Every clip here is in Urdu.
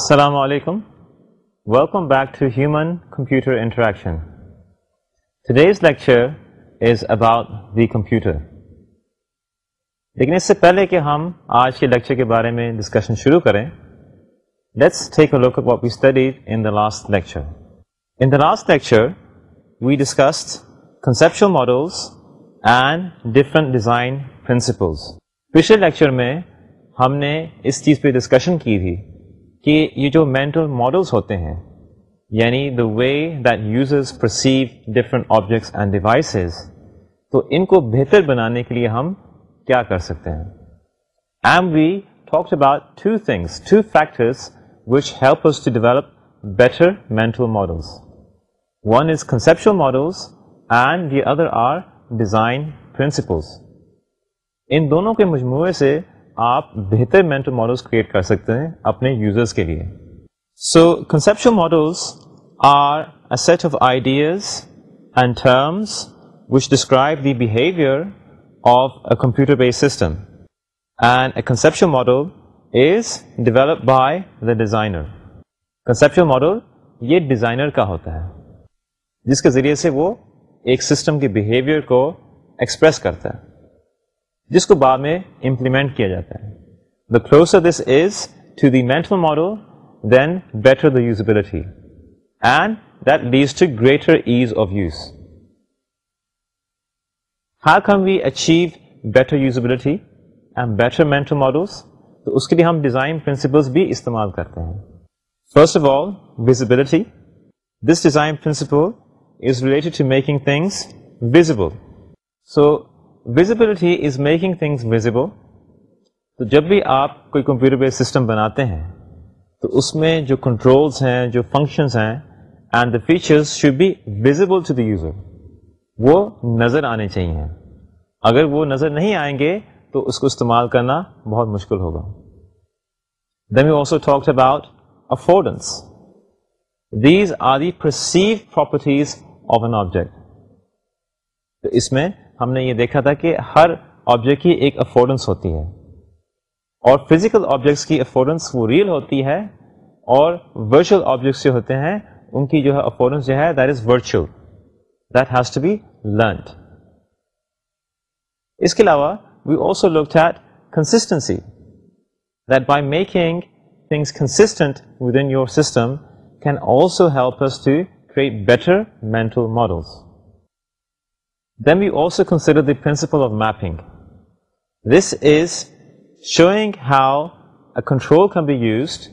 السلام علیکم welcome back to human computer interaction today's lecture is about the computer لیکن اس سے پہلے کہ ہم آج کے لیکچر کے بارے میں ڈسکشن شروع کریں let's take a look what we studies in the last lecture in the last lecture we discussed conceptual models and different design principles پچھلے لیکچر میں ہم نے اس چیز پہ ڈسکشن کی تھی کہ یہ جو مینٹل ماڈلس ہوتے ہیں یعنی the way that users perceive different objects and devices تو ان کو بہتر بنانے کے لیے ہم کیا کر سکتے ہیں M we talks about two things two factors which help us to develop better mental models one is conceptual models and the other are design principles ان دونوں کے مجموعے سے آپ بہتر مینٹل ماڈلس کریٹ کر سکتے ہیں اپنے یوزرس کے لیے so conception models are a set of ideas and terms which describe the behaviour of a computer base system and a conceptual model is develop by the designer conception model یہ ڈیزائنر کا ہوتا ہے جس کے ذریعے سے وہ ایک سسٹم کے بہیویئر کو ایکسپریس کرتا ہے جس کو بعد میں امپلیمنٹ کیا جاتا ہے the close this is to the mental model then better the usability and that leads to greater ease of use how come we achieve better usability and better mental models تو اس کے لیے ہم ڈیزائن پرنسپلس بھی استعمال کرتے ہیں first of all visibility this design principle is related to making things visible so visibility is making things visible تو جب بھی آپ کوئی کمپیوٹر بیس سسٹم بناتے ہیں تو اس میں جو کنٹرولس ہیں جو فنکشنز ہیں and the features should be visible to the user وہ نظر آنے چاہیے اگر وہ نظر نہیں آئیں گے تو اس کو استعمال کرنا بہت مشکل ہوگا then you also talk about affordance these are the perceive properties of an object تو اس میں ہم نے یہ دیکھا تھا کہ ہر آبجیکٹ کی ایک افورڈنس ہوتی ہے اور فزیکل آبجیکٹس کی افورڈنس وہ ریئل ہوتی ہے اور ورچوئل آبجیکٹس جو ہوتے ہیں ان کی جو ہے افورڈنس جو ہے that that is has to be learned اس کے علاوہ we also look at consistency that by making things constant with in your system can also help to create better models then we also consider the principle of mapping this is showing how can show Kate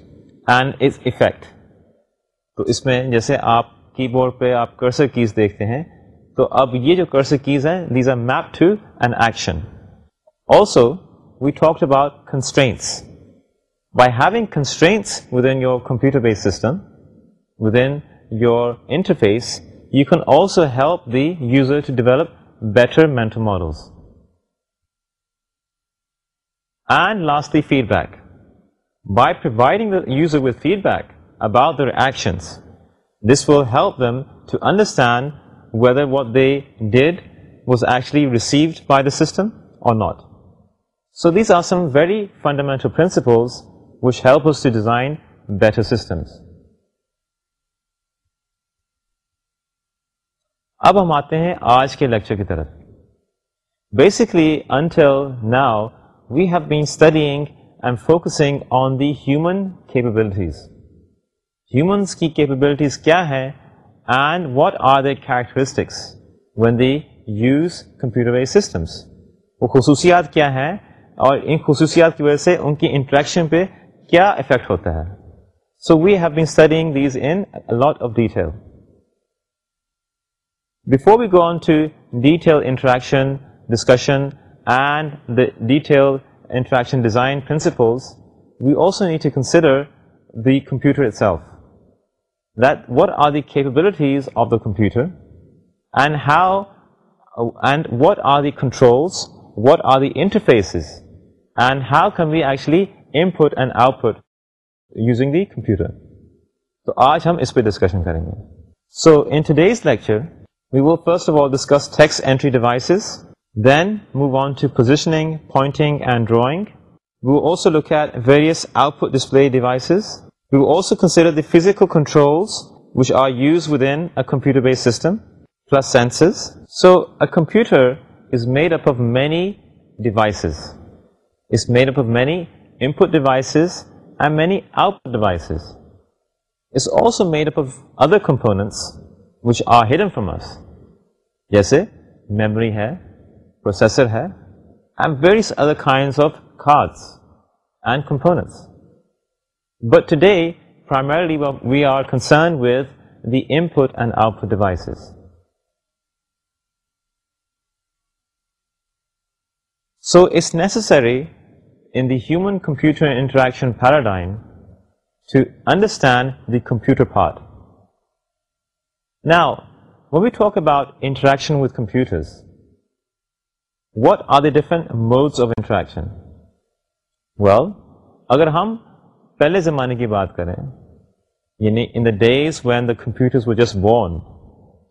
تو اس میں جیسے آپ کی بورڈ پہ آپ کرسر کیز دیکھتے ہیں تو اب یہ جو کرسر کیز ہیں your computer base system with in your interface you can also help the user develop better mental models. And lastly, feedback. By providing the user with feedback about their actions, this will help them to understand whether what they did was actually received by the system or not. So these are some very fundamental principles which help us to design better systems. اب ہم آتے ہیں آج کے لیکچر کی طرف basically until now we have been studying and focusing on the human capabilities humans کی کیپبلٹیز کیا ہیں and what are the characteristics when the use computer systems وہ خصوصیات کیا ہیں اور ان خصوصیات کی وجہ سے ان کی انٹریکشن پہ کیا افیکٹ ہوتا ہے so we have been studying these in lot of detail before we go on to detail interaction discussion detail interaction design principle we also need to consider the computer capabilities of the computer and how and what are the controls what are the interface and how come we actually input and output using the computer تو آج ہم اس پہ ڈسکشن کریں گے so in today's lecture we وہ first of all discusses then we want positioning system pluses computer is made up of many devices and many output devices which are hidden from جیسے میموری ہے پروسیسر ہے we are concern with the input and output it's necessary in the human computer interaction paradigm to understand the computer part what are different mode of interaction کی بات کریں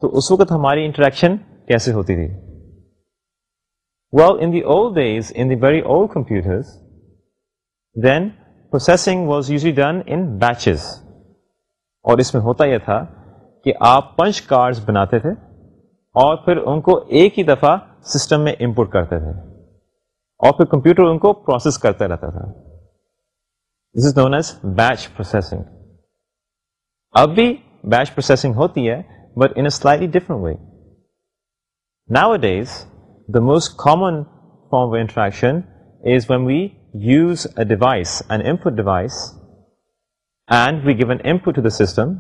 تو اس وقت ہماری انٹریکشن کیسے ہوتی تھی well in very old computers then processing was usually done in batches اور اس میں ہوتا یہ تھا کہ آپ پنچ کارڈز بناتے تھے اور پھر ان کو ایک ہی دفعہ سسٹم میں امپورٹ کرتے تھے اور پھر کمپیوٹر ان کو پروسیس کرتا رہتا تھا this is known as batch processing اب بھی بیچ پروسیسنگ ہوتی ہے but in slightly different way nowadays the most common form of interaction is when we use a device and in device and we to the system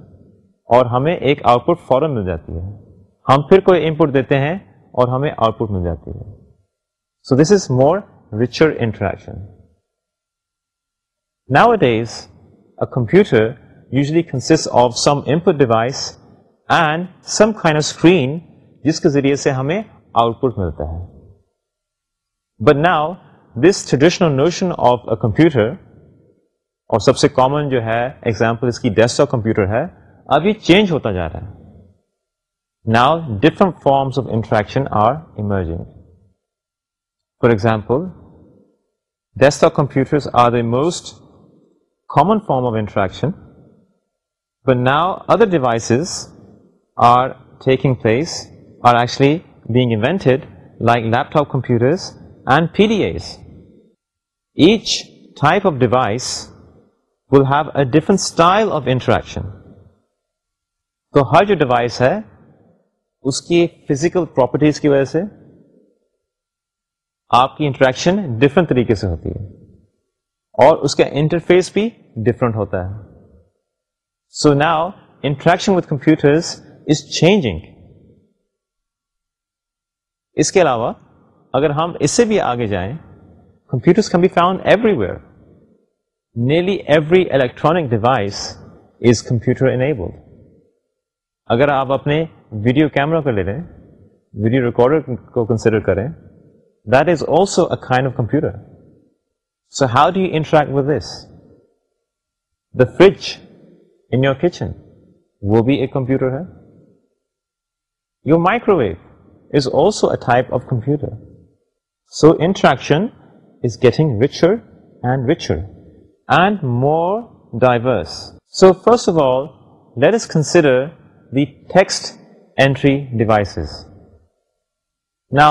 اور ہمیں ایک آؤٹ پٹ فوراً مل جاتی ہے ہم پھر کوئی ان پٹ دیتے ہیں اور ہمیں آؤٹ پٹ مل جاتی ہے so this is more richer interaction now's a computer usually consist of some input device and some kind screen جس کے ذریعے سے ہمیں آؤٹ پٹ ملتا ہے but now this traditional notion of a computer اور سب سے کامن جو ہے ایگزامپل اس کی ڈیسک ٹاپ کمپیوٹر ہے اب یہ چینج ہوتا جا رہا ہے now different forms of interaction are emerging for example desktop computer are the most common form of interaction but now other devices are taking place are actually being invented like laptop computers and P D A's each type of device will have a different style of interaction تو ہر جو ڈیوائس ہے اس کی فزیکل پراپرٹیز کی وجہ سے آپ کی انٹریکشن ڈفرینٹ طریقے سے ہوتی ہے اور اس کا انٹرفیس بھی ڈفرینٹ ہوتا ہے so now interaction with computer is changing اس کے علاوہ اگر ہم اس سے بھی آگے جائیں computers can be found everywhere nearly every electronic device is computer enabled اگر آپ اپنے ویڈیو کیمرہ کو لے لیں ویڈیو ریکارڈر کو کنسیڈر کریں that is also a kind of computer so how do you interact with this the fridge in your kitchen وہ بھی ایک کمپیوٹر ہے your microwave is also a type of computer so interaction is getting richer and and more diverse so first of all let us consider we text entry devices نا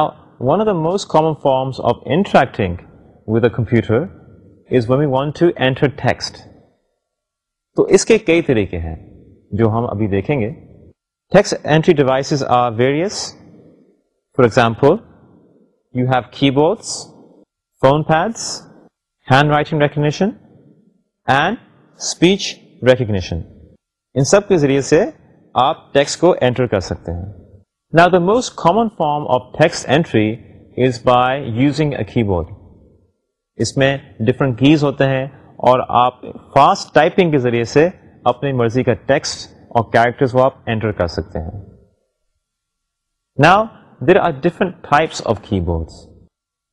one of the most common forms of interacting with a computer is when we want to enter text تو اس کے کئی طریقے ہیں جو ہم ابھی دیکھیں گے text entry devices are various for example you have keyboards phone pads handwriting recognition and speech recognition ان سب کے ذریعے سے آپ ٹیکسٹ کو اینٹر کر سکتے ہیں نا the most common form of text entry is by using a keyboard اس میں ڈفرنٹ کیز ہوتے ہیں اور آپ فاسٹ ٹائپنگ کے ذریعے سے اپنی مرضی کا ٹیکسٹ اور کیریکٹرز کو آپ انٹر کر سکتے ہیں نا there are different types of keyboards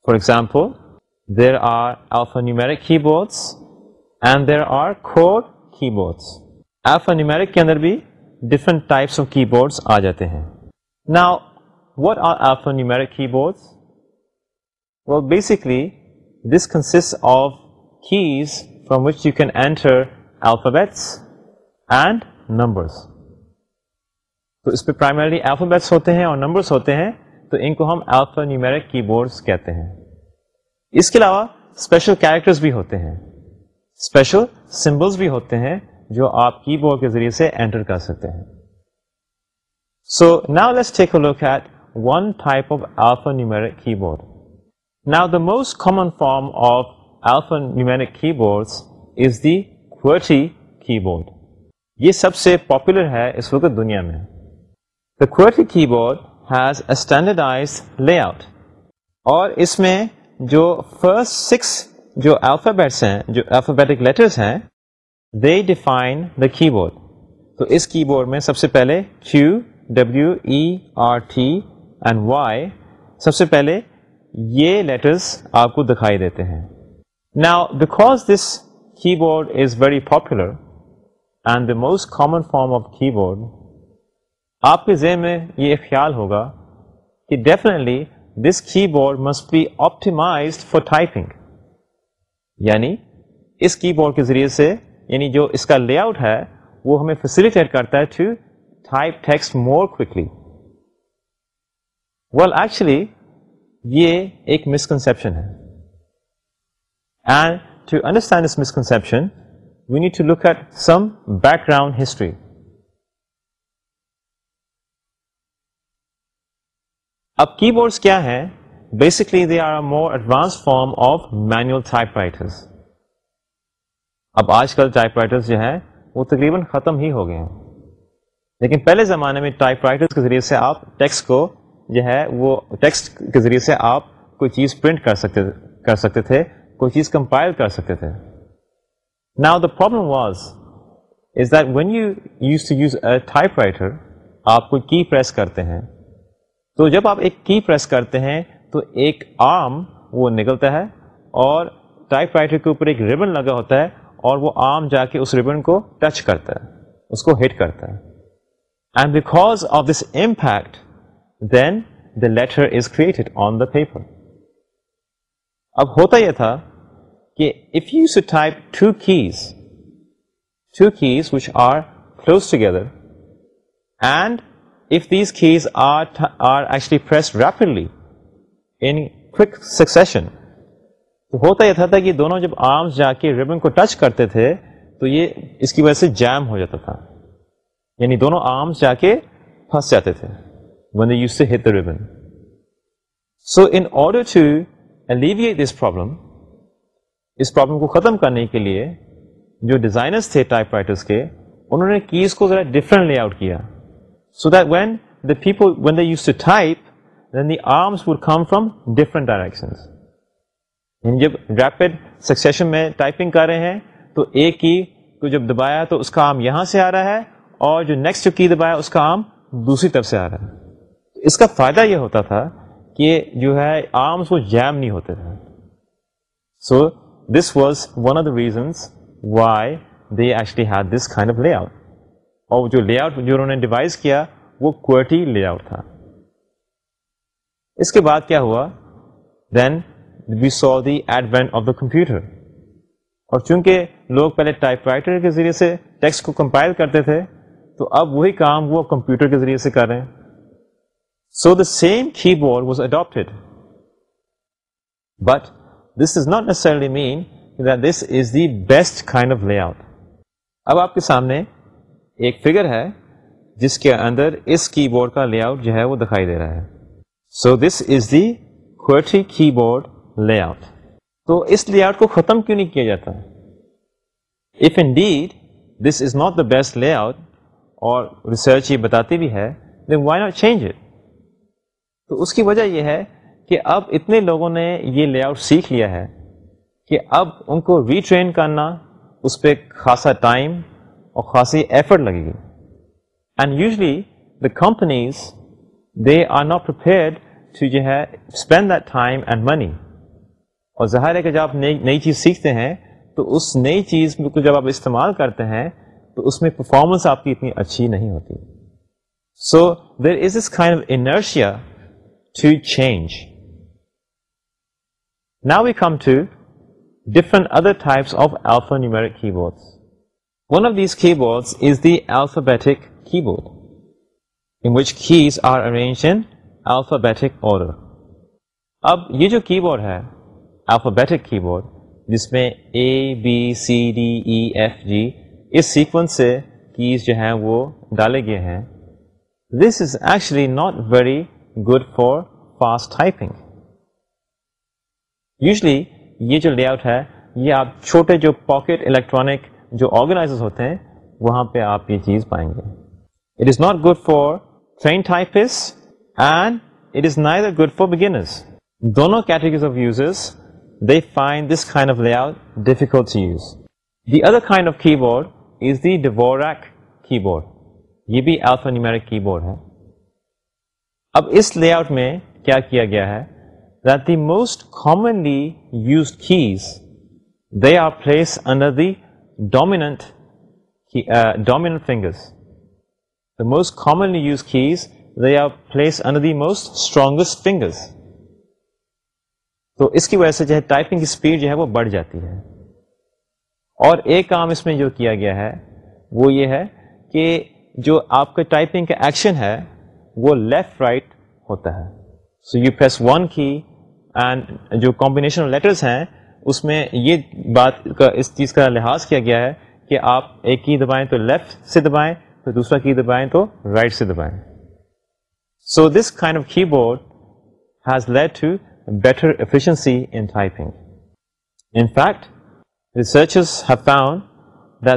for example there are alphanumeric keyboards and there are کھوڈ keyboards alphanumeric کے اندر بھی different types of keyboards آ جاتے ہیں نا what alphanumeric keyboard basically this consist of keys from which you can enter alphabets and numbers تو اس پہ پرائمرلی الفابیٹس ہوتے ہیں اور نمبرس ہوتے ہیں تو ان کو ہم الفا نیومیرک کی بورڈس کہتے ہیں اس کے علاوہ اسپیشل کیریکٹرس بھی ہوتے ہیں اسپیشل سمبلس بھی ہوتے ہیں جو آپ کی بورڈ کے ذریعے سے انٹر کر سکتے ہیں سو نا look at one type of alphanumeric keyboard نا the most common form of alphanumeric keyboard is the Devi keyboard یہ سب سے پاپولر ہے اس وقت دنیا میں the QWERTY keyboard has a standardized layout اور اس میں جو فرسٹ سکس جو الفابیٹس ہیں جو الفابیٹک لیٹرس ہیں they define the keyboard تو اس کی بورڈ میں سب سے پہلے Q W E R T and Y سب سے پہلے یہ لیٹرز آپ کو دکھائی دیتے ہیں نا because this keyboard is very popular and the most common form of keyboard آپ کے ذہن میں یہ خیال ہوگا کہ definitely this keyboard must be optimized for typing یعنی اس کی بورڈ کے ذریعے سے یعنی جو اس کا لے آؤٹ ہے وہ ہمیں فیسلٹی کرتا ہے to type text more quickly well actually یہ ایک مسکنسپشن ہے and to to understand this we need look at some background history اب کی بورڈس کیا ہیں basically they are a more advance form of manual type thus اب آج کل ٹائپ رائٹرس جو ہیں وہ تقریباً ختم ہی ہو گئے ہیں لیکن پہلے زمانے میں ٹائپ رائٹرز کے ذریعے سے آپ ٹیکسٹ کو جو ہے وہ ٹیکسٹ کے ذریعے سے آپ کوئی چیز پرنٹ کر سکتے کر سکتے تھے کوئی چیز کمپائل کر سکتے تھے نا the problem was is that when you use to use a typewriter آپ کوئی کی پریس کرتے ہیں تو جب آپ ایک کی پریس کرتے ہیں تو ایک آرم وہ نکلتا ہے اور ٹائپ رائٹر کے اوپر ایک ریبن لگا ہوتا ہے اور وہ آم جا کے اس ریبن کو ٹچ کرتا ہے اس کو ہٹ کرتا ہے and because of this impact then the letter is created on the paper اب ہوتا یہ تھا کہ if you so type two keys two keys which are close together and if these key in succession ہوتا یہ تھا کہ دونوں جب آرمس جا کے ریبن کو ٹچ کرتے تھے تو یہ اس کی وجہ سے جیم ہو جاتا تھا یعنی دونوں آرمس جا کے پھنس جاتے تھے ون دا یوز کو ختم کرنے کے لیے جو ڈیزائنرس تھے ٹائپ رائٹرس کے انہوں نے کیز کو ذرا ڈفرینٹ لے آؤٹ کیا so that when the people when the use to type then the arms would come from different directions جب ریپڈ سکسیشن میں ٹائپنگ کر رہے ہیں تو ایک کی کو جب دبایا تو اس کا آم یہاں سے آ رہا ہے اور جو نیکسٹ کی دبایا اس کا آم دوسری طرف سے آ رہا ہے اس کا فائدہ یہ ہوتا تھا کہ جو ہے آرمس کو جیم نہیں ہوتے تھے so this was one of the reasons why they actually had this of layout اور جو لے آؤٹ جو انہوں نے ڈیوائز کیا وہ کوٹی لے آؤٹ تھا اس کے بعد کیا ہوا then we so the advent of the computer اور چونکہ لوگ پہلے ٹائپ رائٹر کے ذریعے سے ٹیکسٹ کو کمپائل کرتے تھے تو اب وہی کام وہ کمپیوٹر کے ذریعے سے کر رہے ہیں so the same keyboard was adapted but this is not necessarily mean this is the best kind of layout اب آپ کے سامنے ایک فگر ہے جس کے اندر اس کی بورڈ کا لے آؤٹ جو ہے وہ دکھائی دے رہا ہے so this is the keyboard layout تو اس لے آؤٹ کو ختم کیوں نہیں کیا جاتا if did this is not the best layout اور ریسرچ یہ بتاتی بھی ہے then why not change it تو اس کی وجہ یہ ہے کہ اب اتنے لوگوں نے یہ لے آؤٹ سیکھ لیا ہے کہ اب ان کو ری ٹرین کرنا اس پہ خاصا ٹائم اور خاصی ایفرٹ لگے گی and usually the companies they are not prepared to جو ہے spend the time and money اور ظاہر ہے کہ جب آپ نئی چیز سیکھتے ہیں تو اس نئی چیز کو جب آپ استعمال کرتے ہیں تو اس میں پرفارمنس آپ کی اتنی اچھی نہیں ہوتی so there is is kind of inertia to change now we come to different other types of numeric keyboard one of these keyboard is the alphabetic keyboard in which keys are arrange in alphabetic order اب یہ جو کی بورڈ ہے الفابیٹک کی بورڈ جس میں A B C D E F G us sequence سے کیز جو ہیں وہ ڈالے گئے ہیں this is actually not very good for fast typing usually یہ جو لے آؤٹ ہے یہ آپ چھوٹے جو پاکٹ الیکٹرانک جو آرگنائزر ہوتے ہیں وہاں پہ آپ یہ چیز پائیں گے it is not good for trained typists and it is not good for beginners دونوں categories of users they find this kind of layout difficult use the other kind of keyboard is the Dvorak keyboard یہ بھی الفا نیومیرک کی بورڈ ہے اب اس لے آؤٹ میں کیا کیا گیا ہے that the most commonly use keys they are place under the dominant dominant fingers the most commonly use keys they are place under the most strongest fingers تو اس کی وجہ سے جو ہے ٹائپنگ اسپیڈ جو ہے وہ بڑھ جاتی ہے اور ایک کام اس میں جو کیا گیا ہے وہ یہ ہے کہ جو آپ کا ٹائپنگ کا ایکشن ہے وہ لیفٹ رائٹ ہوتا ہے so you press one key and جو کمبینیشن لیٹرس ہیں اس میں یہ بات کا اس چیز کا لحاظ کیا گیا ہے کہ آپ ایک کی دبائیں تو لیفٹ سے دبائیں تو دوسرا کی دبائیں تو رائٹ right سے دبائیں so this kind of keyboard has led better efficiency better efficiency in typing in fact research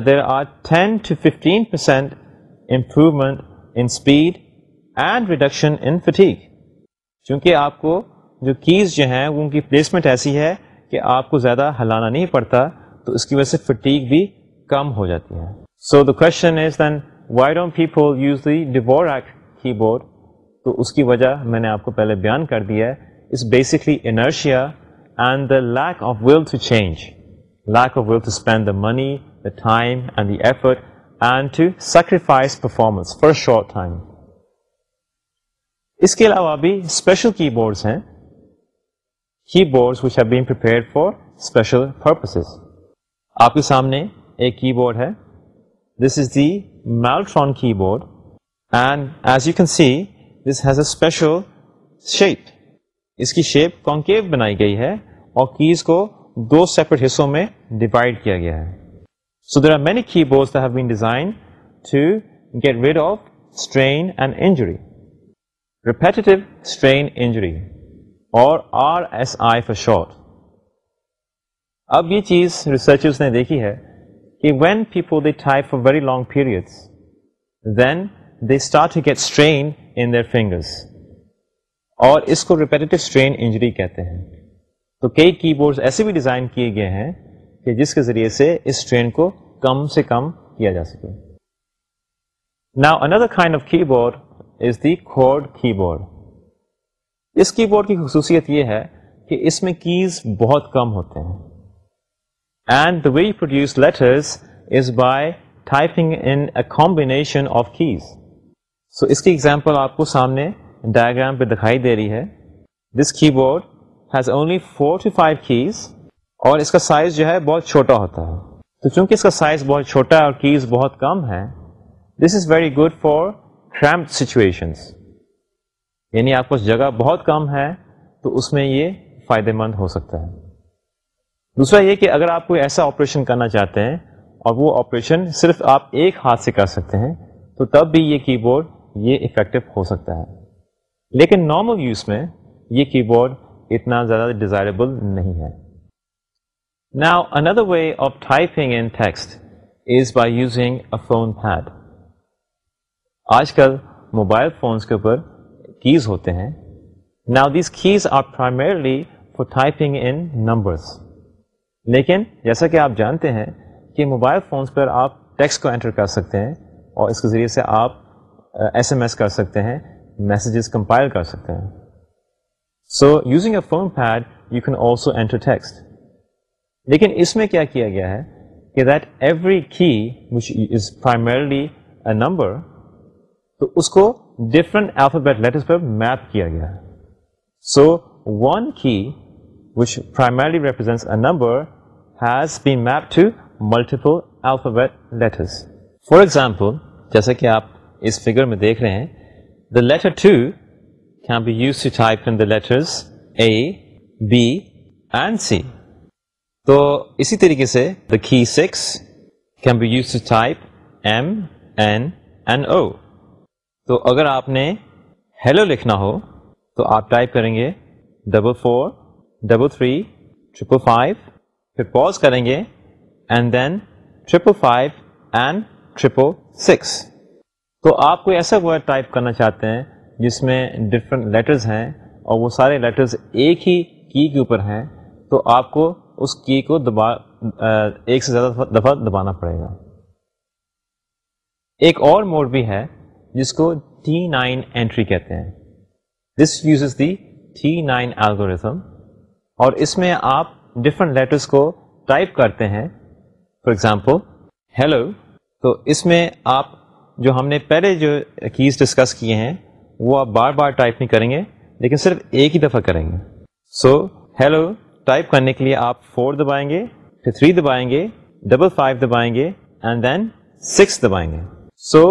there are ten to fifteen percent improvement in speed and reduction in fatigue. چونکہ آپ کو جو کیز جو ہیں ان کی پلیسمنٹ ایسی ہے کہ آپ کو زیادہ ہلانا نہیں پڑتا تو اس کی وجہ سے فٹیگ بھی کم ہو جاتی ہے so the question is then why people use the wire ایک بورڈ تو اس کی وجہ میں نے آپ کو پہلے بیان کر دیا ہے basically the lack of will to change lack of will to spend the money sacrifice performance فارٹ اس کے علاوہ بھی اسپیشل کی بورڈس ہیں keyboards which have بیپیئر for special purposes آپ کے سامنے ایک کی بورڈ ہے دس is the Maltron keyboard and as you can see this has a special shape اس کی شیپ کانکیو بنائی گئی ہے اور کیز کو دو سیپریٹ حصوں میں ڈیوائڈ کیا گیا ہے so there are many keyboard been design to get rid of strain and injury repetitive strain injury اور R S I for short اب یہ چیز ریسرچرز نے دیکھی ہے کہ when people they type for very long periods then they start to get strain in their fingers اور اس کو ریپیٹیو اسٹرین انجری کہتے ہیں تو کئی کی بورڈ ایسے بھی ڈیزائن کیے گئے ہیں کہ جس کے ذریعے سے اس اسٹرین کو کم سے کم کیا جا سکے نا another kind of keyboard is the keyboard us keyboard کی خصوصیت یہ ہے کہ اس میں کیز بہت کم ہوتے ہیں and the way produce letters is by typing in a combination of keys so اس کی ایگزامپل آپ کو سامنے ڈائگرام پہ دکھائی دے رہی ہے this keyboard has only four to five keys اور اس کا سائز جو ہے بہت چھوٹا ہوتا ہے تو چونکہ اس کا سائز بہت چھوٹا ہے اور کیز بہت کم ہے this is very good for cream situations یعنی آپ کو جگہ بہت کم ہے تو اس میں یہ فائدے مند ہو سکتا ہے دوسرا یہ کہ اگر آپ کوئی ایسا آپریشن کرنا چاہتے ہیں اور وہ آپریشن صرف آپ ایک ہاتھ سے کر سکتے ہیں تو تب بھی یہ کی بورڈ یہ افیکٹو ہو سکتا ہے لیکن نارمل یوز میں یہ کی بورڈ اتنا زیادہ ڈیزائربل نہیں ہے نا another way of typing in text is by using a phone pad آج کل موبائل فونس کے اوپر کیز ہوتے ہیں نا these keys are primarily for typing in numbers لیکن جیسا کہ آپ جانتے ہیں کہ موبائل فونس پر آپ ٹیکسٹ کو انٹر کر سکتے ہیں اور اس کے ذریعے سے آپ ایس ایم ایس کر سکتے ہیں میسجز کمپائل کر سکتے ہیں so using a phone pad you can also enter text لیکن اس میں کیا کیا گیا ہے کہ that every key which is primarily a number تو اس کو ڈفرنٹ الفابیٹ لیٹرس پر میپ کیا گیا ہے so one key which primarily represents a number has been map to multiple alphabet letters for example جیسا کہ آپ اس فگر میں دیکھ رہے ہیں the letter two can be use to type letters A B and C تو اسی طریقے سے the key six can be use to type M N N O تو اگر آپ نے ہیلو لکھنا ہو تو آپ ٹائپ کریں گے double four double three triple five پھر پوز کریں گے and then triple five and triple six تو آپ کوئی ایسا ورڈ ٹائپ کرنا چاہتے ہیں جس میں ڈفرینٹ لیٹرز ہیں اور وہ سارے لیٹرز ایک ہی کی کے اوپر ہیں تو آپ کو اس کی کو دبا ایک سے زیادہ دفعہ دبانا پڑے گا ایک اور موڈ بھی ہے جس کو ٹی نائن اینٹری کہتے ہیں this use is the nine algorithm اور اس میں آپ ڈفرینٹ لیٹرس کو ٹائپ کرتے ہیں فار ایگزامپل ہیلو تو اس میں آپ جو ہم نے پہلے جو کیز ڈسکس کیے ہیں وہ آپ بار بار ٹائپ نہیں کریں گے لیکن صرف ایک ہی دفعہ کریں گے سو ہیلو ٹائپ کرنے کے لیے آپ فور دبائیں گے پھر تھری دبائیں گے ڈبل فائیو دبائیں گے اینڈ دین سکس دبائیں گے so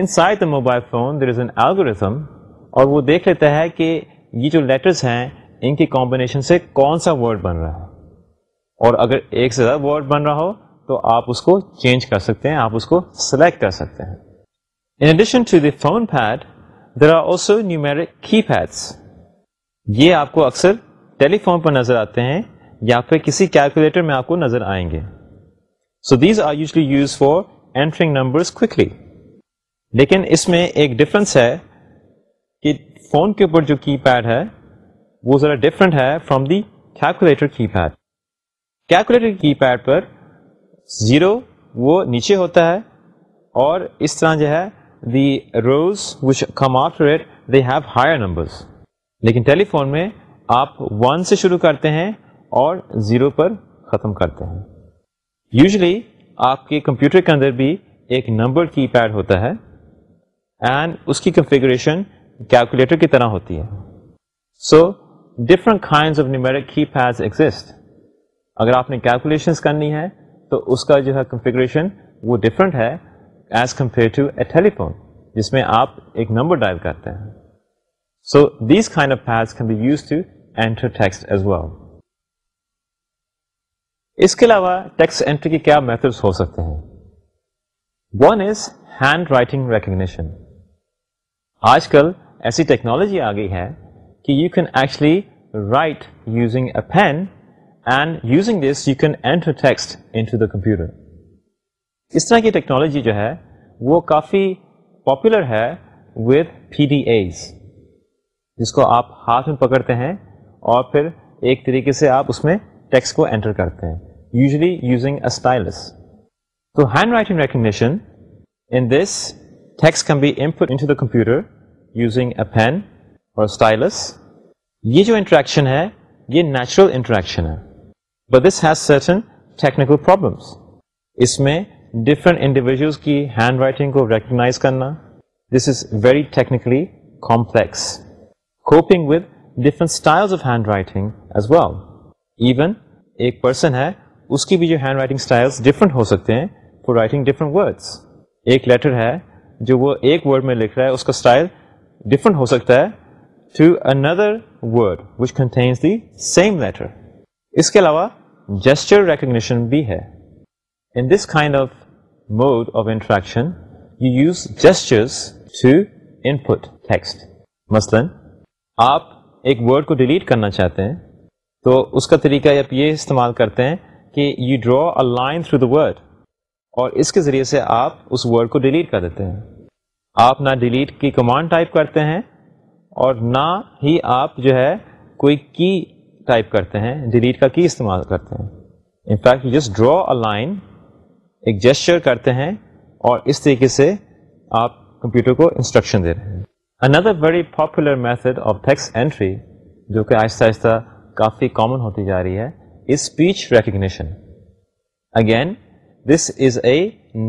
inside the mobile phone there is an algorithm اور وہ دیکھ لیتا ہے کہ یہ جو لیٹرس ہیں ان کی کمبینیشن سے کون سا ورڈ بن رہا ہے اور اگر ایک سے زیادہ ورڈ بن رہا ہو تو آپ اس کو چینج کر سکتے ہیں آپ اس کو سلیکٹ کر سکتے ہیں in addition to the phone pad there are also numeric keypads. Keypads یہ آپ کو اکثر ٹیلی فون پر نظر آتے ہیں یا پھر کسی کیلکولیٹر میں آپ کو نظر آئیں گے so these are usually use for entering numbers quickly لیکن اس میں ایک ڈفرینس ہے کہ فون کے اوپر جو کی پیڈ ہے وہ ذرا ڈفرینٹ ہے from the calculator keypad calculator keypad per zero وہ نیچے ہوتا ہے اور اس طرح جو ہے the rows after it have higher numbers لیکن فون میں آپ ون سے شروع کرتے ہیں اور زیرو پر ختم کرتے ہیں یوزلی آپ کے کمپیوٹر کے اندر بھی ایک نمبر کی پیڈ ہوتا ہے اینڈ اس کی کنفیگریشن کیلکولیٹر کی طرح ہوتی ہے so different kind of numeric keypad exist اگر آپ نے کیلکولیشنس کرنی ہے تو اس کا جو ہے کنفیگریشن وہ ڈفرینٹ ہے جس میں آپ ایک نمبر ڈائل کرتے ہیں so these can be use to enter text as well اس کے علاوہ ٹیکسٹ اینٹری کے کیا میتھڈس ہو سکتے ہیں one is hand writing recognition آج کل ایسی ٹیکنالوجی آ گئی ہے کہ you can actually write using a pen and using this you can enter text to the computer اس طرح کی ٹیکنالوجی جو ہے وہ کافی پاپولر ہے وتھ پی ڈی ایز جس کو آپ ہاتھ میں پکڑتے ہیں اور پھر ایک طریقے سے آپ اس میں ٹیکس کو انٹر کرتے ہیں یوزلی یوزنگ اے اسٹائلس تو handwriting recognition in this text can be into the computer using a pen اور اسٹائلس یہ جو انٹریکشن ہے یہ نیچرل انٹریکشن ہے but this has certain technical problems اس میں ڈفرنٹ انڈیویژلس کی ہینڈ رائٹنگ کو ریکگنائز کرنا this is very technically complex coping with different style of handwriting as well even ایک پرسن ہے اس کی بھی جو ہینڈ رائٹنگ اسٹائلس ڈفرنٹ ہو سکتے ہیں فور رائٹنگ ڈفرنٹ ورڈس ایک لیٹر ہے جو وہ ایک ورڈ میں لکھ رہا ہے اس کا اسٹائل ڈفرینٹ ہو سکتا ہے to another word which contains the same letter اس کے علاوہ جیسچر ریکگنیشن بھی ہے In this kind of mode of interaction, you use gestures to input text. مثلاً آپ ایک ورڈ کو ڈیلیٹ کرنا چاہتے ہیں تو اس کا طریقہ آپ یہ استعمال کرتے ہیں کہ you draw line through the word اور اس کے ذریعے سے آپ اس ورڈ کو ڈیلیٹ کر دیتے ہیں آپ نہ ڈیلیٹ کی کمانڈ ٹائپ کرتے ہیں اور نہ ہی آپ جو ہے کوئی کی ٹائپ کرتے ہیں ڈیلیٹ کا کی استعمال کرتے ہیں in fact just draw line ایک جیسچر کرتے ہیں اور اس طریقے سے آپ کمپیوٹر کو انسٹرکشن دے رہے ہیں another very popular method of text entry جو کہ آہستہ آہستہ کافی کامن ہوتی جا رہی ہے is speech recognition again this is a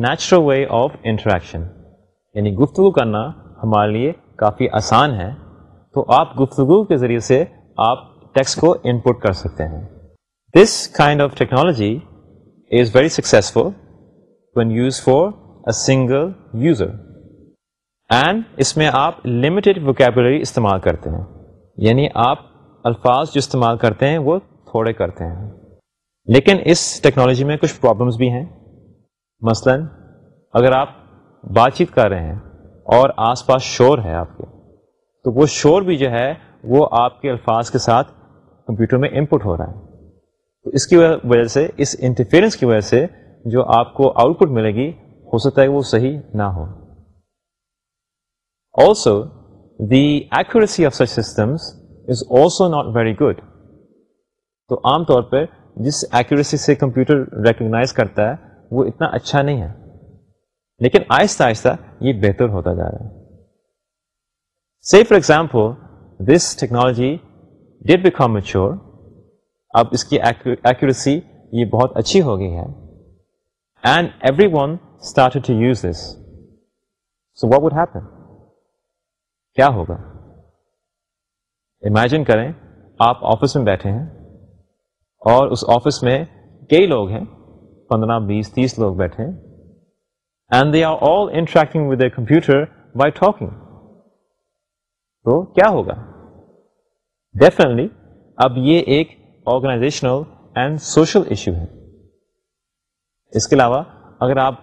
natural way of interaction یعنی گفتگو کرنا ہمارے لیے کافی آسان ہے تو آپ گفتگو کے ذریعے سے آپ ٹیکس کو انپٹ کر سکتے ہیں this kind of technology is very successful when use for a single user and اس میں آپ limited vocabulary استعمال کرتے ہیں یعنی آپ الفاظ جو استعمال کرتے ہیں وہ تھوڑے کرتے ہیں لیکن اس ٹیکنالوجی میں کچھ پرابلمس بھی ہیں مثلا اگر آپ بات چیت کر رہے ہیں اور آس پاس شور ہے آپ کے تو وہ شور بھی جو ہے وہ آپ کے الفاظ کے ساتھ کمپیوٹر میں انپٹ ہو رہا ہے تو اس کی وجہ سے اس انٹرفیئرنس کی وجہ سے جو آپ کو آؤٹ پٹ ملے گی ہو سکتا ہے وہ صحیح نہ ہو also the accuracy of such systems is also not very good تو عام طور پہ جس ایکوریسی سے کمپیوٹر ریکگنائز کرتا ہے وہ اتنا اچھا نہیں ہے لیکن آہستہ آہستہ یہ بہتر ہوتا جا رہا ہے see for example this technology that become mature اب اس کی ایکوریسی یہ بہت اچھی ہو گئی ہے and every one start use اسٹ weapon کیا ہوگا امیجن کریں آپ آفس میں بیٹھے ہیں اور اس آفس میں کئی لوگ ہیں پندرہ بیس تیس لوگ بیٹھے ہیں and they are all interacting with a computer by talking تو کیا ہوگا ڈیفینٹلی اب یہ ایک آرگنائزیشنل اینڈ سوشل ایشو ہے اس کے علاوہ اگر آپ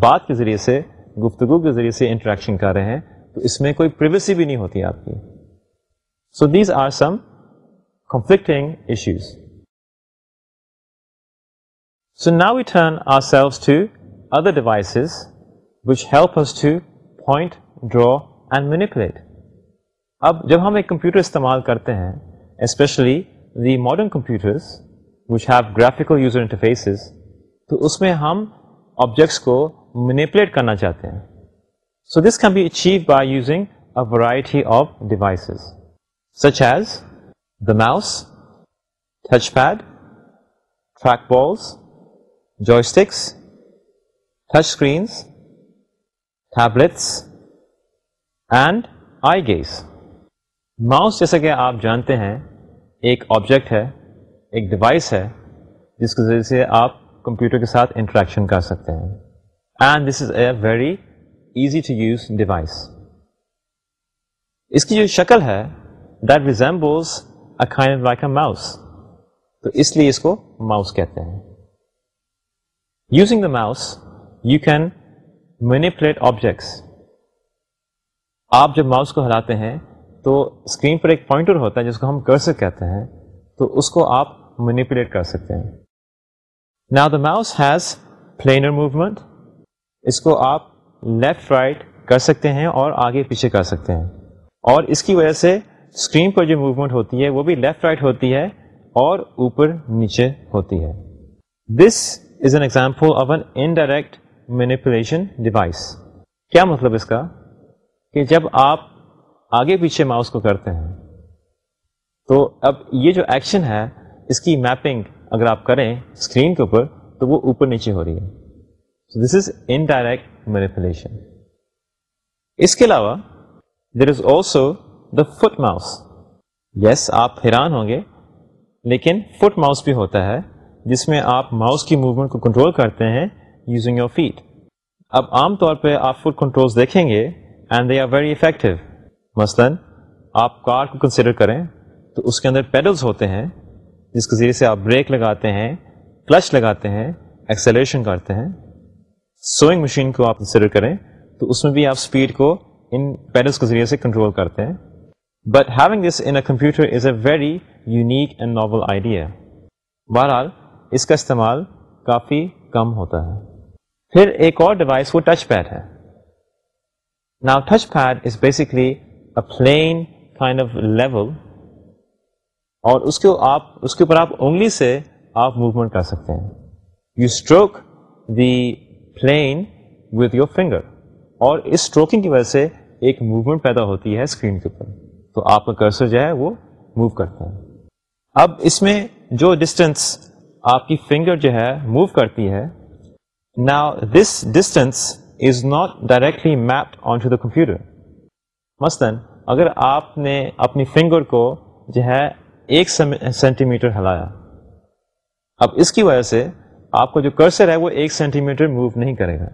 بات کے ذریعے سے گفتگو کے ذریعے سے انٹریکشن کر رہے ہیں تو اس میں کوئی پریویسی بھی نہیں ہوتی آپ کی so these are some conflicting issues so نا we turn are cell to other devices which help to point and manipulate اب جب ہم ایک کمپیوٹر استعمال کرتے ہیں especially the modern computers which have graphical user interfaces تو اس میں ہم آبجیکٹس کو مینیپولیٹ کرنا چاہتے ہیں so this can be achieve by using a variety of devices such as the mouse touch pad trackballs sticks touch screens tablets and I guess mouse جیسا کہ آپ جانتے ہیں ایک آبجیکٹ ہے ایک ڈیوائس ہے جس کے ذریعے سے آپ کمپیوٹر کے ساتھ انٹریکشن کر سکتے ہیں and this is a very easy to use device اس کی جو شکل ہے دیٹ ماؤس تو اس لیے اس کو ماؤس کہتے ہیں using the mouse you can manipulate objects آپ جب ماؤس کو ہلاتے ہیں تو اسکرین پر ایک پوائنٹر ہوتا ہے جس کو ہم کرسر کہتے ہیں تو اس کو آپ مینیپولیٹ کر سکتے ہیں نا the mouse has planar movement اس کو آپ لیفٹ رائٹ کر سکتے ہیں اور آگے پیچھے کر سکتے ہیں اور اس کی وجہ سے اسکرین پر جو موومنٹ ہوتی ہے وہ بھی لیفٹ رائٹ ہوتی ہے اور اوپر نیچے ہوتی ہے this is an example of an indirect manipulation device کیا مطلب اس کا کہ جب آپ آگے پیچھے ماؤس کو کرتے ہیں تو اب یہ جو ایکشن ہے اس کی میپنگ اگر آپ کریں اسکرین کے اوپر تو وہ اوپر نیچے ہو رہی ہے دس از انڈائریکٹ مینیپولیشن اس کے علاوہ there is also the foot mouse yes آپ حیران ہوں گے لیکن فٹ ماؤس بھی ہوتا ہے جس میں آپ ماؤس کی موومنٹ کو کنٹرول کرتے ہیں یوزنگ یور فیٹ اب عام طور پہ آپ فٹ کنٹرولز دیکھیں گے and they are very effective مثلاً آپ کار کو کنسیڈر کریں تو اس کے اندر پیڈلز ہوتے ہیں جس کے ذریعے سے آپ بریک لگاتے ہیں کلچ لگاتے ہیں ایکسلیشن کرتے ہیں سوئنگ مشین کو آپ کنسیڈر کریں تو اس میں بھی آپ اسپیڈ کو ان پیڈلس کے ذریعے سے کنٹرول کرتے ہیں but having this in a computer is a very unique and novel idea بہرحال اس کا استعمال کافی کم ہوتا ہے پھر ایک اور ڈیوائس وہ ٹچ پیڈ ہے نا touch pad is basically a plane kind of level اور اس کے آپ اس کے اوپر آپ انگلی سے آپ موومنٹ کر سکتے ہیں you stroke the plane with your finger اور اس اسٹروکنگ کی وجہ سے ایک موومنٹ پیدا ہوتی ہے اسکرین کے اوپر تو آپ کا کرسر جو ہے وہ موو کرتا ہے اب اس میں جو ڈسٹینس آپ کی فنگر جو ہے موو کرتی ہے نا this distance is not directly mapped on to the computer مثلاً اگر آپ نے اپنی فنگر کو جو ہے ایک سینٹی میٹر ہلایا اب اس کی وجہ سے آپ کا جو کرسر ہے وہ ایک سینٹی میٹر موو نہیں کرے گا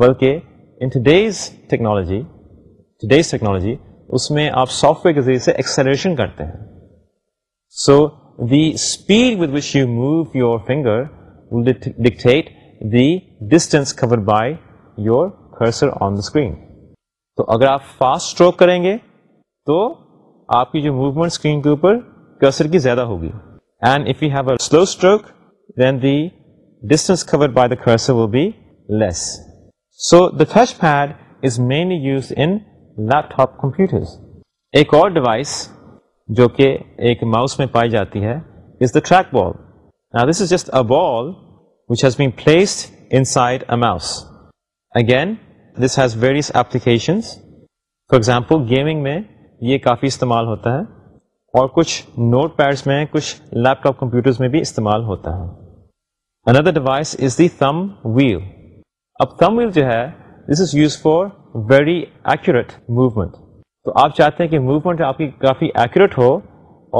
بلکہ in today's technology today's technology اس میں آپ سافٹ ویئر کے ذریعے سے ایکسلریشن کرتے ہیں so the speed with which you move your finger will dictate the distance cover by your cursor on the screen تو اگر آپ فاسٹ اسٹروک کریں گے تو آپ کی جو موومنٹ اسکرین کے اوپر کرسر کی زیادہ ہوگی and if you have a slow stroke then the distance cover by the cursor will be less so the touch pad is mainly use in laptop computer ایک اور ڈیوائس جو کہ ایک ماؤس میں پائی جاتی ہے is the trackball this is just a ball which has been placed inside a mouse again this has various applications for example gaming میں یہ کافی استعمال ہوتا ہے اور کچھ نوٹ پیڈس میں کچھ لیپ ٹاپ کمپیوٹرز میں بھی استعمال ہوتا ہے another device is the thumb wheel اب تھم ویو جو ہے this is use for very accurate movement تو آپ چاہتے ہیں کہ موومنٹ آپ کی کافی ایکوریٹ ہو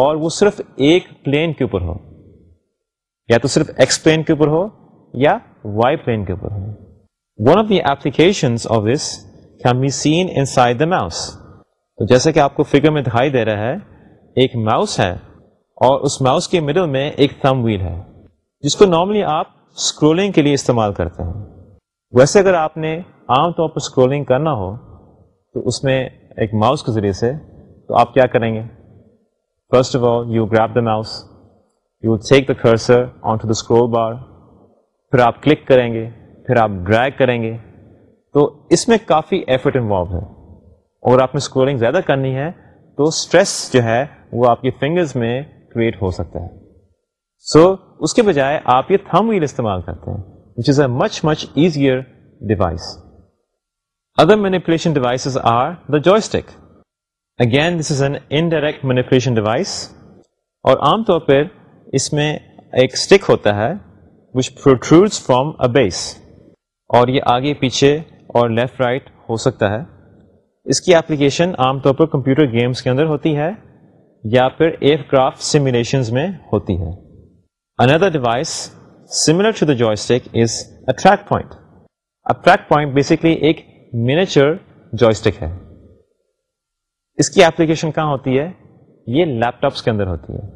اور وہ صرف ایک پلین کے اوپر ہو یا تو صرف ایکس پلین کے اوپر ہو یا وائی پلین کے اوپر ہو one of the application of this can be seen inside the mouse تو جیسا کہ آپ کو فگر میں دکھائی دے رہا ہے ایک ماؤس ہے اور اس ماؤس کے مڈل میں ایک تھم ویل ہے جس کو نارملی آپ اسکرولنگ کے لیے استعمال کرتے ہیں ویسے اگر آپ نے عام طور پر اسکرولنگ کرنا ہو تو اس میں ایک ماؤس کے ذریعے سے تو آپ کیا کریں گے first of all you grab the mouse you take the cursor on to the scroll bar پھر آپ کلک کریں گے پھر آپ ڈرائگ کریں گے تو اس میں کافی ایفرٹ انوالو ہے آپ نے اسکرولنگ زیادہ کرنی ہے تو اسٹریس جو ہے وہ آپ کے فنگرز میں کریٹ ہو سکتا ہے سو so, اس کے بجائے آپ یہ تھم ویل استعمال کرتے ہیں which is a much much easier device other manipulation devices are the joystick again this is an indirect manipulation device اور عام طور پر اس میں ایک اسٹک ہوتا ہے وچ پروٹروز فرام اے بیس اور یہ آگے پیچھے اور لیفٹ رائٹ right ہو سکتا ہے اس کی اپلیکیشن عام طور پر کمپیوٹر گیمز کے اندر ہوتی ہے یا پھر ایئر کرافٹ سیمولیشن میں ہوتی ہے another device similar to the joy is point point basically ایک مینیچر ہے اس کی اپلیکیشن کہاں ہوتی ہے یہ لیپ ٹاپس کے اندر ہوتی ہے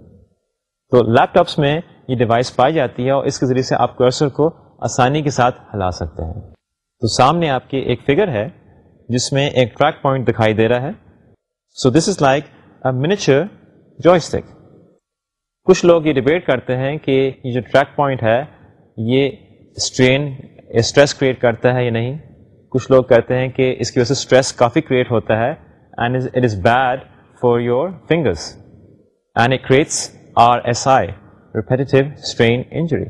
تو لیپ ٹاپس میں یہ ڈیوائس پائی جاتی ہے اور اس کے ذریعے سے آپ کرسر کو آسانی کے ساتھ ہلا سکتے ہیں تو سامنے آپ کی ایک فگر ہے جس میں ایک ٹریک پوائنٹ دکھائی دے رہا ہے so this is like a miniature جو کچھ لوگ یہ ڈبیٹ کرتے ہیں کہ یہ جو ٹریک پوائنٹ ہے یہ اسٹرین اسٹریس کریٹ کرتا ہے یا نہیں کچھ لوگ کہتے ہیں کہ اس کی وجہ سے اسٹریس کافی کریٹ ہوتا ہے and it is bad for your fingers and it creates R S I repetitive strain injury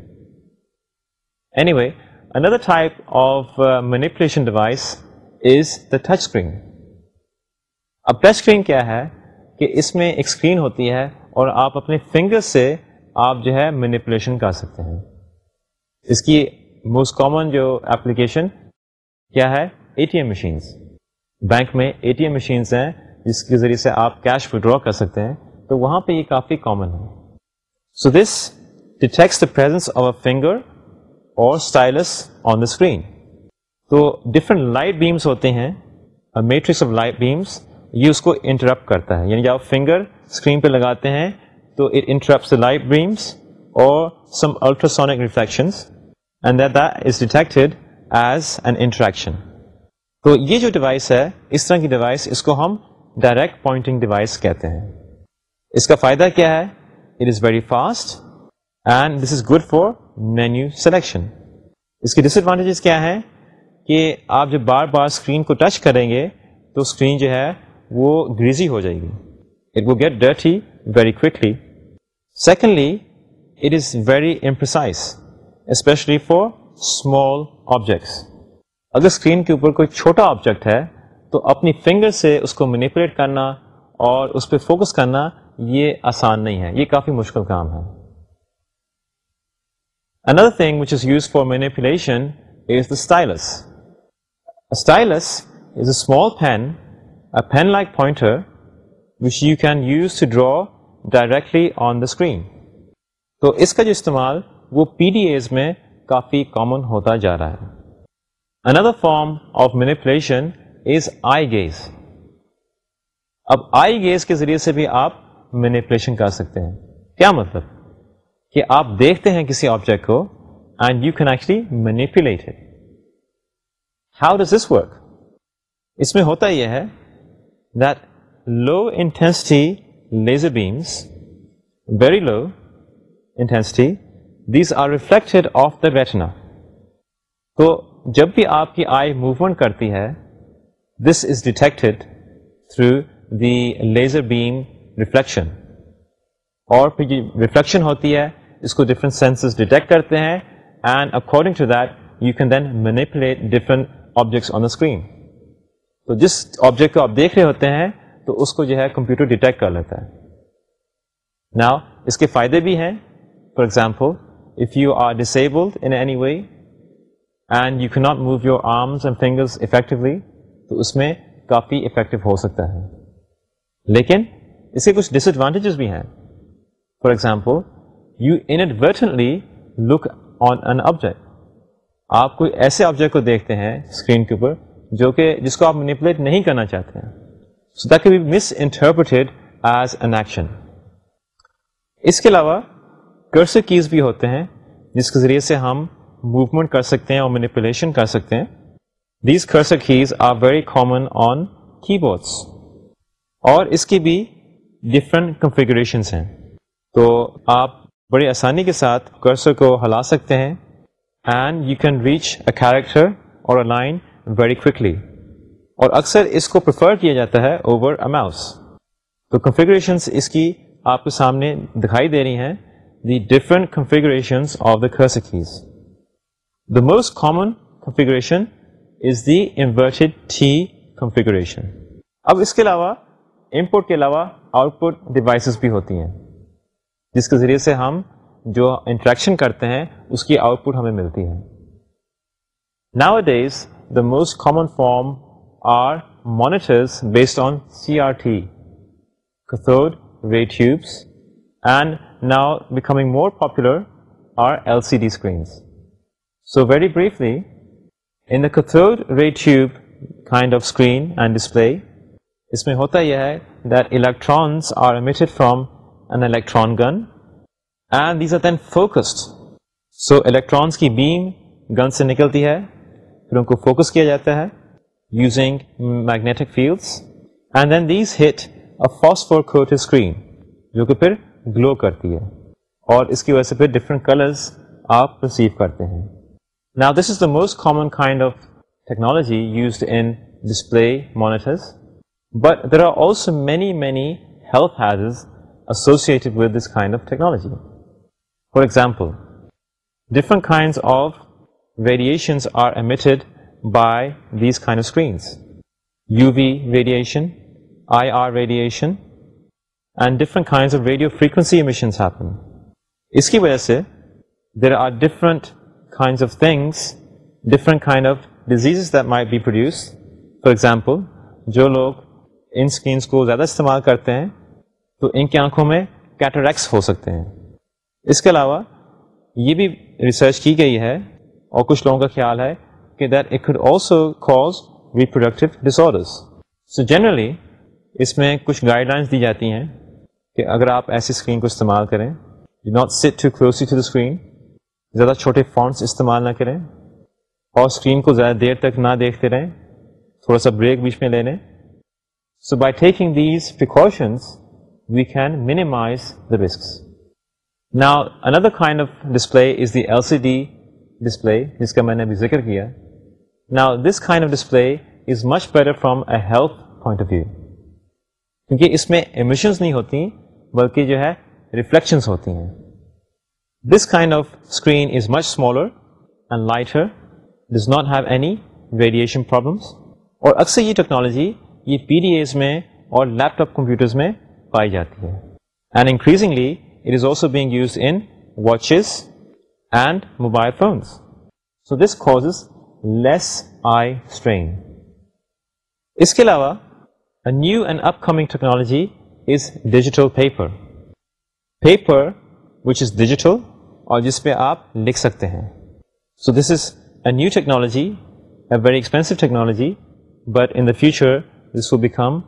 anyway another type of manipulation device is the touch screen اب ٹچ اسکرین کیا ہے کہ اس میں ایک اسکرین ہوتی ہے اور آپ اپنے فنگر سے آپ جو ہے مینیپولیشن کر سکتے ہیں اس کی موسٹ کامن جو اپلیکیشن کیا ہے A T M machines bank میں اے ٹی ایم مشینس ہیں جس کے ذریعے سے آپ کیش وڈرا کر سکتے ہیں تو وہاں پہ یہ کافی کامن ہے so this detects the presence of a finger اور اسٹائلس آن دا اسکرین تو ڈفرنٹ لائٹ بیمس ہوتے ہیں میٹرکس آف لائٹ بیمس یہ اس کو انٹرپٹ کرتا ہے یعنی جب فنگر اسکرین پہ لگاتے ہیں تو اٹ انٹرپٹس لائٹ بیمس اور some ultrasonic reflections and that is detected as an interaction تو یہ جو ڈیوائس ہے اس طرح کی ڈیوائس اس کو ہم ڈائریکٹ پوائنٹنگ ڈیوائس کہتے ہیں اس کا فائدہ کیا ہے it is very fast and this is good for menu selection اس کی ڈس ایڈوانٹیجز کیا ہیں کہ آپ جب بار بار اسکرین کو ٹچ کریں گے تو اسکرین جو ہے وہ گریزی ہو جائے گی it would get dirty very quickly secondly it is very imprecise especially for small objects اگر اسکرین کے اوپر کوئی چھوٹا آبجیکٹ ہے تو اپنی فنگر سے اس کو مینیپولیٹ کرنا اور اس پہ فوکس کرنا یہ آسان نہیں ہے یہ کافی مشکل کام ہے another thing which is use for manipulation is the stylus small pen a pen like pointer which you can use to draw directly on the screen تو اس کا جو استعمال وہ پی ڈی ایز میں کافی کامن ہوتا جا رہا ہے اندر form of manipulation is eye gaze اب آئی گیز کے ذریعے سے بھی آپ مینیپولیشن کر سکتے ہیں کیا مطلب کہ آپ دیکھتے ہیں کسی آبجیکٹ کو and you can actually manipulate ہے ہاؤ ڈز دس ورک اس میں ہوتا یہ ہے that low intensity laser beams very low intensity these are reflected off the retina تو جب بھی آپ کی آئی موومنٹ کرتی ہے this is detected through the laser beam reflection اور پھر یہ ریفلیکشن ہوتی ہے اس کو ڈفرینٹ سینسز ڈیٹیکٹ کرتے ہیں and according to that you can then manipulate different objects on the screen تو جس آبجیکٹ کو آپ دیکھ رہے ہوتے ہیں تو اس کو جو ہے کمپیوٹر ڈیٹیکٹ کر لیتا ہے نا اس کے فائدے بھی ہیں for example if you are disabled in any way and you can not move your arms and fingers effectively تو اس میں کافی افیکٹو ہو سکتا ہے لیکن اس کے کچھ ڈس ایڈوانٹیجز بھی ہیں for example you inadvertently look on an object آپ کوئی ایسے آبجیکٹ کو دیکھتے ہیں اسکرین کے اوپر جو کہ جس کو آپ مینیپولیٹ نہیں کرنا چاہتے ہیں so that misinterpreted as an action اس کے علاوہ کیز بھی ہوتے ہیں جس کے ذریعے سے ہم موومنٹ کر سکتے ہیں اور مینیپولیشن کر سکتے ہیں these cursor keys are very common on keyboards اور اس کی بھی ڈفرینٹ کنفیگریشنس ہیں تو آپ بڑی آسانی کے ساتھ کرسر کو ہلا سکتے ہیں and you can reach a character اور اکثر اس کو پریفر کیا جاتا ہے اوور اے ماؤس تو کنفیگریشن اس کی آپ کے سامنے دکھائی دے رہی ہیں the different configuration keys the most common configuration is the T configuration اب اس کے علاوہ امپورٹ کے علاوہ آؤٹ پٹ ڈیوائسیز بھی ہوتی ہیں جس کے ذریعے سے ہم جو انٹریکشن کرتے ہیں اس کی آؤٹ پٹ ہمیں ملتی ہے نا these the most common form are monitors based on C R T cathode tubes and now becoming more popular are L C D screens so very briefly in the cathode ray tube kind of screen and display اس میں ہوتا یہ ہے that electrons are emitted from an electron gun and these are then focused so electrons کی بیم گن سے نکلتی ہے پھر ان کو فوکس کیا جاتا ہے using magnetic fields and then these hit fort screen جو کہ پھر گلو کرتی ہے اور اس کی وجہ سے پھر ڈفرنٹ کلرز آپ پرسیو کرتے ہیں نا this is the most common kind of technology used in display monitors but there are also many many health has is associated with this kind of technology for example different kinds of radiations are emitted by these kind of screens U V radiation I R radiation and different kinds of radio frequency emissions اس کی وجہ سے there are different kinds of things different kinds of diseases may be produce for example جو لوگ ان اسکرینس کو زیادہ استعمال کرتے ہیں تو ان کی آنکھوں میں کیٹوریکس ہو سکتے ہیں اس کے علاوہ یہ بھی ریسرچ کی گئی ہے اور کچھ لوگوں کا خیال ہے کہ that it could also cause reproductive disorders so generally اس میں کچھ گائڈ لائنس دی جاتی ہیں کہ اگر آپ ایسی اسکرین کو استعمال کریں not sit too to the screen زیادہ چھوٹے فونٹس استعمال نہ کریں اور اسکرین کو زیادہ دیر تک نہ دیکھتے رہیں تھوڑا سا بریک بیچ میں لے لیں so by taking these precautions we can minimise the risks now another kind of display is the L C D display جس کا میں نے ابھی ذکر کیا نا this kind of display is much better from a health point of view کیونکہ اس میں امیشنس نہیں ہوتی بلکہ جو ہے ریفلیکشنز ہوتی ہیں this kind of screen is much smaller and lighter does not have any radiation problems اور اکثر یہ ٹیکنالوجی یہ پی ڈی اےز میں اور لیپ ٹاپ کمپیوٹرز میں پائی جاتی ہے and increasingly it is also being use in watches and mobile phones so this causes less eye straining اس کے علاوہ new and upcoming technology is digital پھی پر پھیپر وچ از ڈیجیٹل اور جس پہ آپ لکھ سکتے ہیں so this is a new technology a very expensive technology but in the future this will become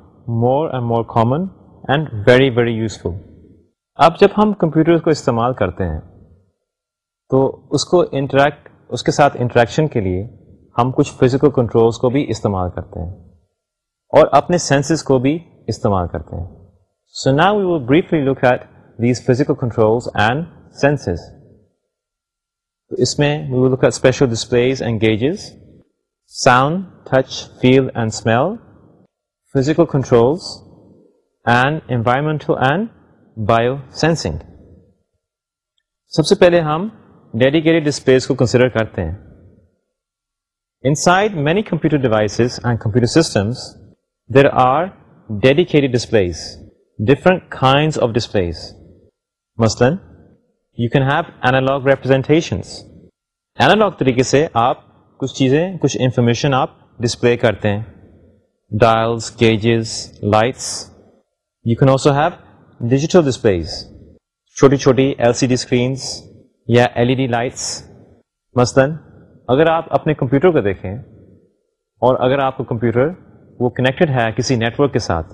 more and more common and very very useful اب جب ہم کمپیوٹر کو استعمال کرتے ہیں تو اس کو انٹریکٹ اس کے ساتھ انٹریکشن کے لیے ہم کچھ فزیکل کنٹرولس کو بھی استعمال کرتے ہیں اور اپنے سینسز کو بھی استعمال کرتے ہیں سو نا we will briefly look at these physical controls and sensors تو اس میں we will look at special displays and gauges sound touch feel and smell physical controls and environmental and bio sensing سب سے پہلے ہم ڈیڈیکیٹڈ ڈسپلے کو کنسیڈر کرتے ہیں inside many computer devices and computer systems there are dedicated displays different kinds of displays مثلاً you can have analogue representations analogue طریقے سے آپ کچھ چیزیں کچھ انفارمیشن آپ ڈسپلے کرتے ہیں dials gauges lights you can also have digital displays چھوٹی چھوٹی ایل سی ڈی اسکرینس یا ایل ای ڈی لائٹس مثلاً اگر آپ اپنے کمپیوٹر کو دیکھیں اور اگر آپ کا کمپیوٹر وہ کنیکٹڈ ہے کسی نیٹورک کے ساتھ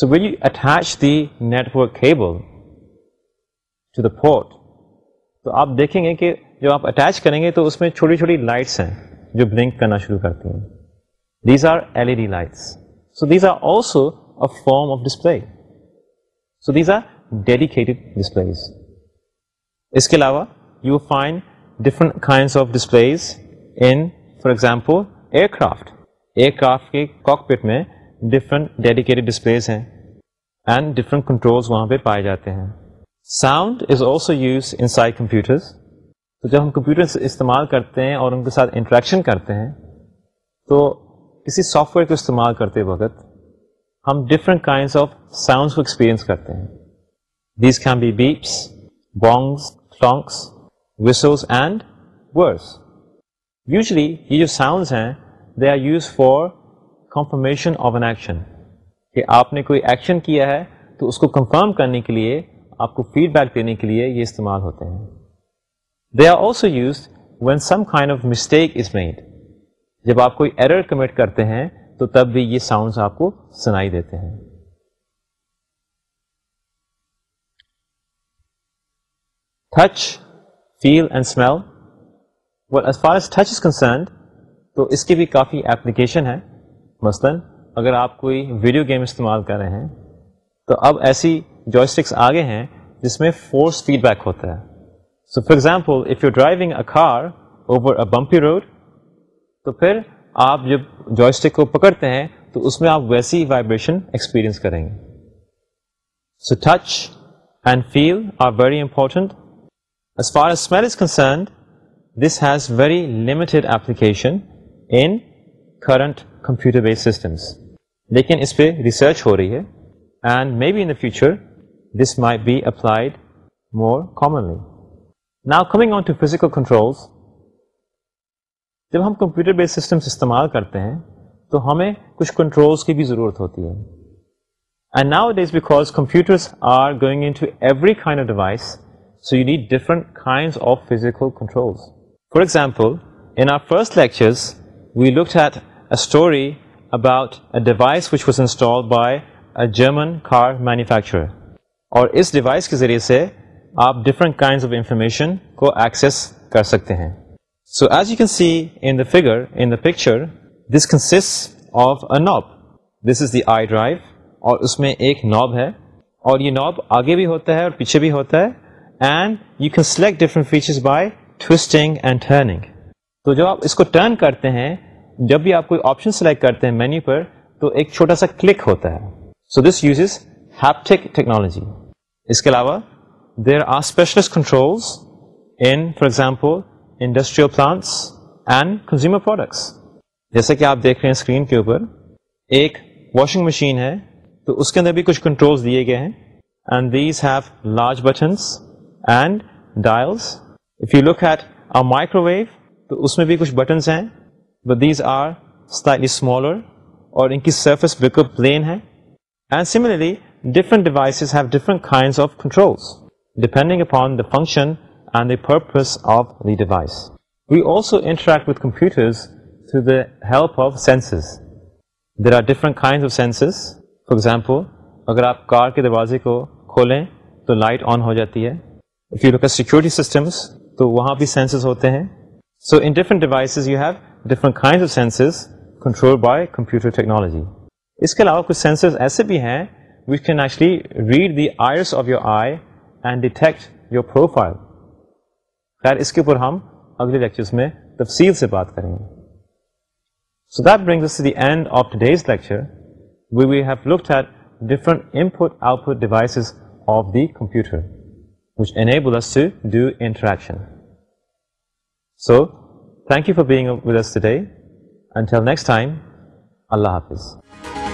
so you attach the network the port تو آپ دیکھیں گے کہ جب آپ اٹیچ کریں گے تو اس میں چھوٹی چھوٹی لائٹس ہیں جو بلنک کرنا شروع کرتی ہیں these are L E D lights so these are also a form of display so these are dedicated display اس کے علاوہ you find different kinds of displays in for example aircraft aircraft کے کاک پٹ میں ڈفرنٹ ڈیڈیکیٹڈ ڈسپلےز ہیں اینڈ ڈفرنٹ کنٹرولز وہاں پہ پائے جاتے ہیں sound is also use inside computers تو جب ہم کمپیوٹر استعمال کرتے ہیں اور ان کے ساتھ انٹریکشن کرتے ہیں تو کسی سافٹ ویئر کو استعمال کرتے وقت ہم ڈفرنٹ کائنڈ آف ساؤنڈس کو ایکسپیرینس کرتے ہیں these can be beeps bongs tongs وسوز and words usually یہ جو ساؤنڈس ہیں they are use for confirmation of an action کہ آپ نے کوئی ایکشن کیا ہے تو اس کو کنفرم کرنے کے لیے آپ کو فیڈ بیک دینے کے لیے یہ استعمال ہوتے ہیں they are also use when some kind of mistake is made جب آپ کوئی ایرر کمٹ کرتے ہیں تو تب بھی یہ ساؤنڈس آپ کو سنائی دیتے ہیں touch feel and smell as far as touch is concerned تو اس کی بھی کافی ایپلیکیشن ہے مثلاً اگر آپ کوئی ویڈیو گیم استعمال کر رہے ہیں تو اب ایسی جوکس آگے ہیں جس میں فورس فیڈ بیک ہوتا ہے so for example if you driving a car over a bumpy road تو پھر آپ جب جو پکڑتے ہیں تو اس میں آپ ویسی وائبریشن ایکسپیرئنس کریں گے so touch and feel are very important as far as smell is concerned this has very limited application in current computer base systems لیکن اس پہ ریسرچ ہو رہی ہے and maybe in the future this may be applied more commonly now coming on to physical controls جب ہم کمپیوٹر بیس سسٹمس استعمال کرتے ہیں تو ہمیں کچھ کنٹرولس کی بھی ضرورت ہوتی ہے and now it is because computers are going into every kind of device so you need different kind of physical control for example in our first lectures we look at a story about a device which was install by a German car manufacturer اور اس ڈیوائس کے ذریعے سے آپ ڈفرنٹ کائنڈس آف انفارمیشن کو ایکسیس کر سکتے ہیں so as you can see in the figure in the picture this kinds of a knob this is the iDrive اور اس میں ایک نوب ہے اور یہ نوب آگے بھی ہوتا ہے اور پیچھے بھی ہوتا ہے and you can select different features by twisting and turning تو جب آپ اس کو ٹرن کرتے ہیں جب بھی آپ کوئی آپشن سلیکٹ کرتے ہیں مینیو پر تو ایک چھوٹا سا کلک ہوتا ہے سو دس یوزز ہیپٹیک ٹیکنالوجی اس کے علاوہ there are specialist controls in for example industrial plants and consumer products جیسے کہ آپ دیکھ رہے ہیں اسکرین کے اوپر ایک واشنگ مشین ہے تو اس کے اندر بھی کچھ کنٹرولز دیے گئے ہیں and these have large buttons and dials if you look microwave تو اس میں بھی کچھ بٹنس ہیں بٹ دیز آر اسمالر اور ان کی سرفیس بالکل پلین ہے and similarly different devices have different kinds of controls depending upon the function and the purpose of the device. We also interact with computers through the help of senses. There are different kinds of senses. For example, اگر آپ کار کے دروازے کو کھولیں تو لائٹ آن ہو جاتی ہے if you look at security systems تو وہاں بھی سینسز ہوتے ہیں so in different devices you have different kind of sensors control by computer technology اس کے علاوہ کچھ سینسز ایسے بھی ہیں which can actually read the iris of your eye and detect your profile خیر اس کے اوپر ہم اگلے لیکچرز میں تفصیل سے بات کریں گے so that brings to the end of these lecture we we have looked at different input output devices of the computer which enable us to do interaction so thank you for being with us today until next time اللہ حافظ